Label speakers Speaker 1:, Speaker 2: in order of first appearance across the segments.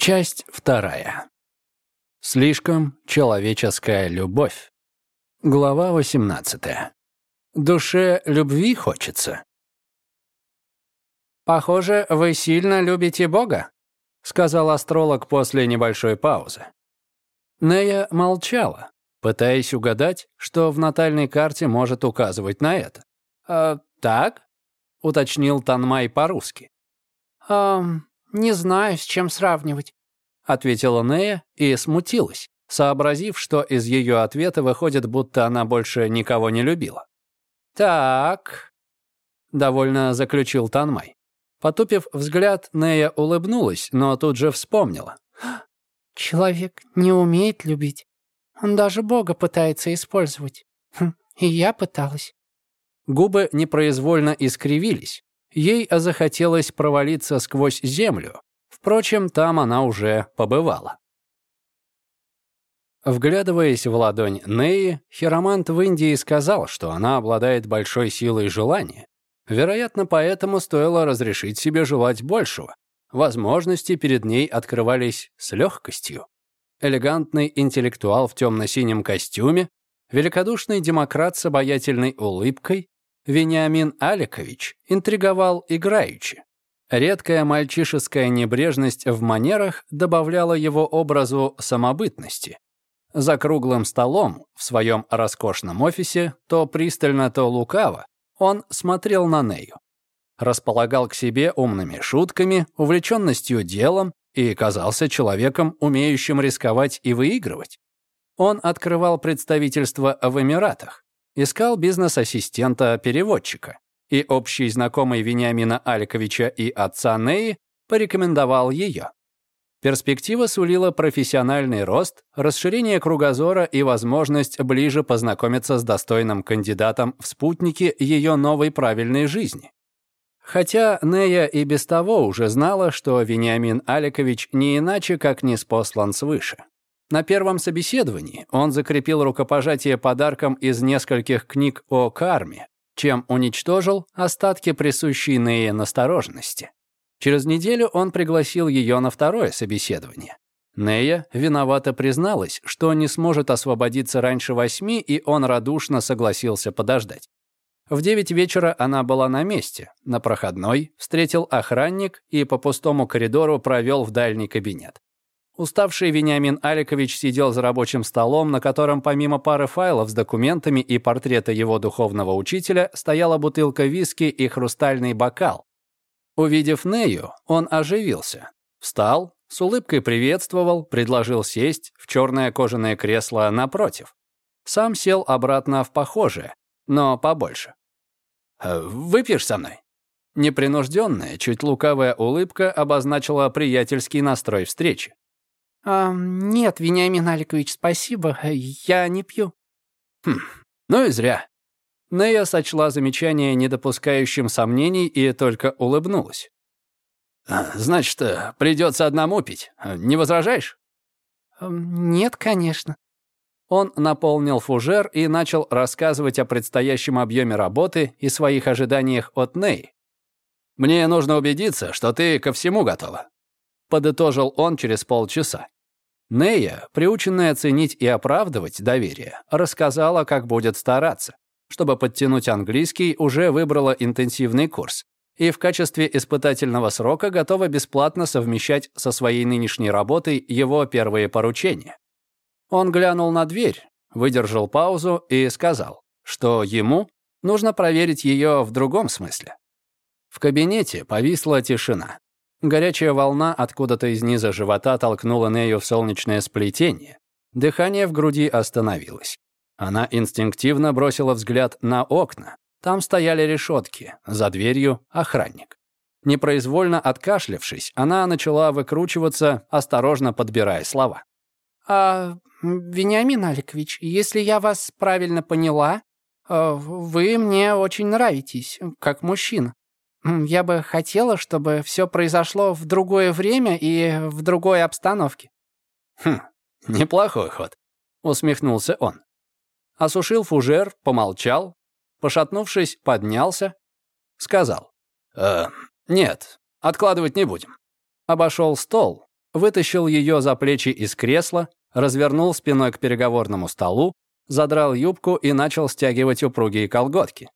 Speaker 1: Часть вторая. Слишком человеческая любовь. Глава 18. Душе любви хочется. «Похоже, вы сильно любите Бога», — сказал астролог после небольшой паузы. Нея молчала, пытаясь угадать, что в натальной карте может указывать на это. «А так?» — уточнил Танмай по-русски.
Speaker 2: «Эм, не знаю, с чем сравнивать», — ответила Нея и смутилась, сообразив, что из ее ответа выходит, будто она больше никого не любила. «Так», — довольно заключил Танмай. Потупив взгляд, Нея улыбнулась, но тут же вспомнила.
Speaker 3: «Человек не умеет любить. Он даже Бога пытается использовать. Хм, и я пыталась».
Speaker 1: Губы непроизвольно искривились. Ей захотелось провалиться сквозь землю. Впрочем, там она уже побывала. Вглядываясь в ладонь Неи, хиромант в Индии сказал, что она обладает большой силой желания. Вероятно, поэтому стоило разрешить себе желать большего. Возможности перед ней открывались с легкостью. Элегантный интеллектуал в темно-синем костюме, великодушный демократ с обаятельной улыбкой, Вениамин Аликович интриговал играючи. Редкая мальчишеская небрежность в манерах добавляла его образу самобытности. За круглым столом в своем роскошном офисе, то пристально, то лукаво, он смотрел на Нею. Располагал к себе умными шутками, увлеченностью делом и казался человеком, умеющим рисковать и выигрывать. Он открывал представительство в Эмиратах, искал бизнес-ассистента-переводчика, и общий знакомый Вениамина Аликовича и отца Неи порекомендовал ее. Перспектива сулила профессиональный рост, расширение кругозора и возможность ближе познакомиться с достойным кандидатом в спутники ее новой правильной жизни. Хотя Нея и без того уже знала, что Вениамин Аликович не иначе, как не спослан свыше. На первом собеседовании он закрепил рукопожатие подарком из нескольких книг о карме, чем уничтожил остатки присущей Нее настороженности. Через неделю он пригласил ее на второе собеседование. Нея виновато призналась, что не сможет освободиться раньше восьми, и он радушно согласился подождать. В девять вечера она была на месте. На проходной встретил охранник и по пустому коридору провел в дальний кабинет. Уставший Вениамин Аликович сидел за рабочим столом, на котором помимо пары файлов с документами и портрета его духовного учителя стояла бутылка виски и хрустальный бокал. Увидев Нею, он оживился. Встал, с улыбкой приветствовал, предложил сесть в черное кожаное кресло напротив. Сам сел обратно в похожее, но побольше. «Э, «Выпьешь со мной?» Непринужденная, чуть лукавая улыбка обозначила приятельский настрой встречи.
Speaker 3: А, «Нет, Вениамин Аликович, спасибо, я не пью».
Speaker 1: «Хм, ну и зря». Нея сочла замечание недопускающим сомнений и только улыбнулась. «А, «Значит, придется одному пить. Не возражаешь?»
Speaker 3: «Нет, конечно».
Speaker 1: Он наполнил фужер и начал рассказывать о предстоящем объеме работы и своих ожиданиях от Ней. «Мне нужно убедиться, что ты ко всему готова», — подытожил он через полчаса. Нея, приученная ценить и оправдывать доверие, рассказала, как будет стараться. Чтобы подтянуть английский, уже выбрала интенсивный курс и в качестве испытательного срока готова бесплатно совмещать со своей нынешней работой его первые поручения. Он глянул на дверь, выдержал паузу и сказал, что ему нужно проверить ее в другом смысле. В кабинете повисла тишина. Горячая волна откуда-то из низа живота толкнула Нею в солнечное сплетение. Дыхание в груди остановилось. Она инстинктивно бросила взгляд на окна. Там стояли решетки, за дверью охранник. Непроизвольно откашлявшись, она начала выкручиваться, осторожно подбирая слова.
Speaker 3: «А, Вениамин Аликович, если я вас правильно поняла, э, вы мне очень нравитесь, как мужчина. Я бы хотела, чтобы все произошло в другое время и в другой обстановке».
Speaker 1: «Хм, неплохой ход», — усмехнулся он. Осушил фужер, помолчал, пошатнувшись, поднялся, сказал. «Э, «Нет, откладывать не будем». Обошел стол, вытащил ее за плечи из кресла, развернул спиной к переговорному столу, задрал юбку и начал стягивать упругие колготки.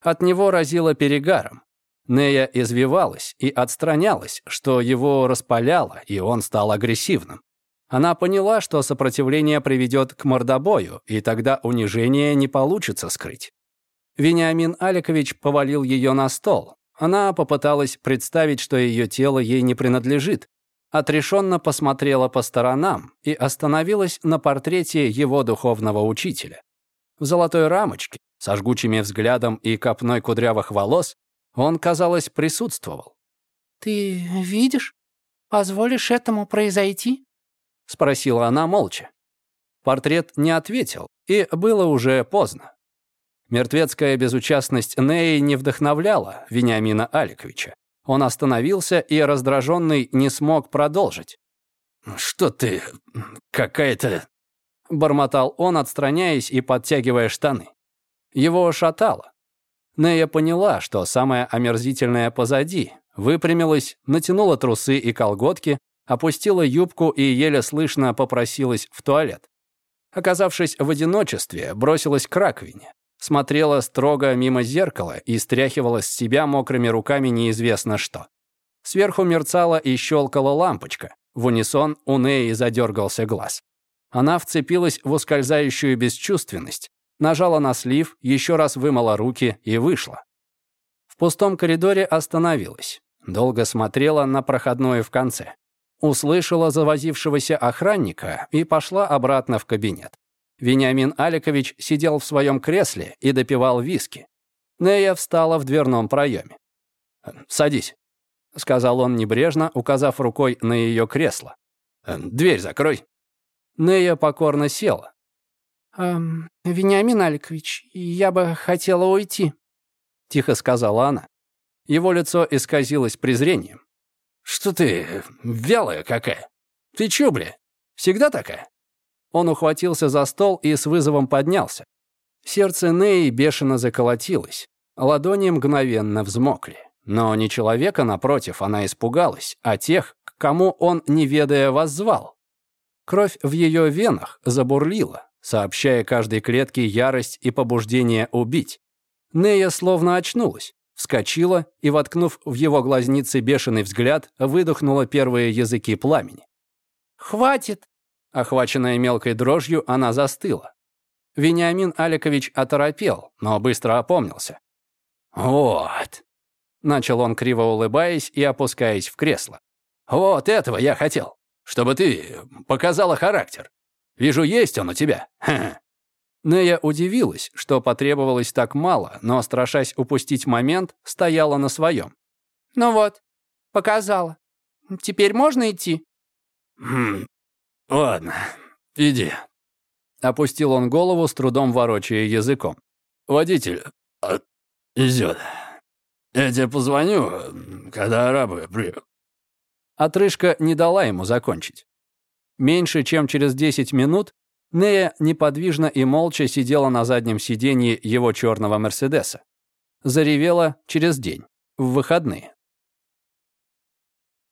Speaker 1: От него разило перегаром. Нея извивалась и отстранялась, что его распаляло, и он стал агрессивным. Она поняла, что сопротивление приведет к мордобою, и тогда унижение не получится скрыть. Вениамин Аликович повалил ее на стол. Она попыталась представить, что ее тело ей не принадлежит, отрешенно посмотрела по сторонам и остановилась на портрете его духовного учителя. В золотой рамочке, со жгучими взглядом и копной кудрявых волос, он, казалось, присутствовал.
Speaker 3: «Ты видишь? Позволишь этому произойти?»
Speaker 1: — спросила она молча. Портрет не ответил, и было уже поздно. Мертвецкая безучастность Неи не вдохновляла Вениамина Аликовича. Он остановился и, раздраженный, не смог продолжить. «Что ты... какая-то...» Бормотал он, отстраняясь и подтягивая штаны. Его шатало. Нея поняла, что самое омерзительное позади, выпрямилась, натянула трусы и колготки, опустила юбку и еле слышно попросилась в туалет. Оказавшись в одиночестве, бросилась к раковине смотрела строго мимо зеркала и стряхивала с себя мокрыми руками неизвестно что. Сверху мерцала и щелкала лампочка. В унисон у Неи задергался глаз. Она вцепилась в ускользающую бесчувственность, нажала на слив, еще раз вымыла руки и вышла. В пустом коридоре остановилась. Долго смотрела на проходное в конце. Услышала завозившегося охранника и пошла обратно в кабинет. Вениамин Аликович сидел в своем кресле и допивал виски. Нея встала в дверном проеме. «Садись», — сказал он небрежно, указав рукой на ее кресло. «Дверь закрой». Нея покорно села.
Speaker 3: «Эм, «Вениамин Аликович, я бы хотела уйти», —
Speaker 1: тихо сказала она. Его лицо исказилось презрением. «Что ты, вялая какая? Ты чё, бля, всегда такая?» Он ухватился за стол и с вызовом поднялся. Сердце Неи бешено заколотилось. Ладони мгновенно взмокли. Но не человека, напротив, она испугалась, а тех, к кому он, не ведая, воззвал. Кровь в ее венах забурлила, сообщая каждой клетке ярость и побуждение убить. Нея словно очнулась, вскочила и, воткнув в его глазницы бешеный взгляд, выдохнула первые языки пламени.
Speaker 3: «Хватит!»
Speaker 1: Охваченная мелкой дрожью, она застыла. Вениамин Аликович оторопел, но быстро опомнился. «Вот», — начал он, криво улыбаясь и опускаясь в кресло. «Вот этого я хотел, чтобы ты показала характер. Вижу, есть он у тебя. Ха Нея удивилась, что потребовалось так мало, но, страшась упустить момент, стояла на своем.
Speaker 3: «Ну вот, показала. Теперь можно идти?»
Speaker 4: «Хм, «Ладно, иди».
Speaker 1: Опустил он голову, с трудом ворочая языком.
Speaker 4: «Водитель а, идет. Я тебе позвоню, когда арабы приедут».
Speaker 1: Отрыжка не дала ему закончить. Меньше чем через 10 минут Нея неподвижно и молча сидела на заднем сиденье его черного Мерседеса. Заревела через день, в выходные.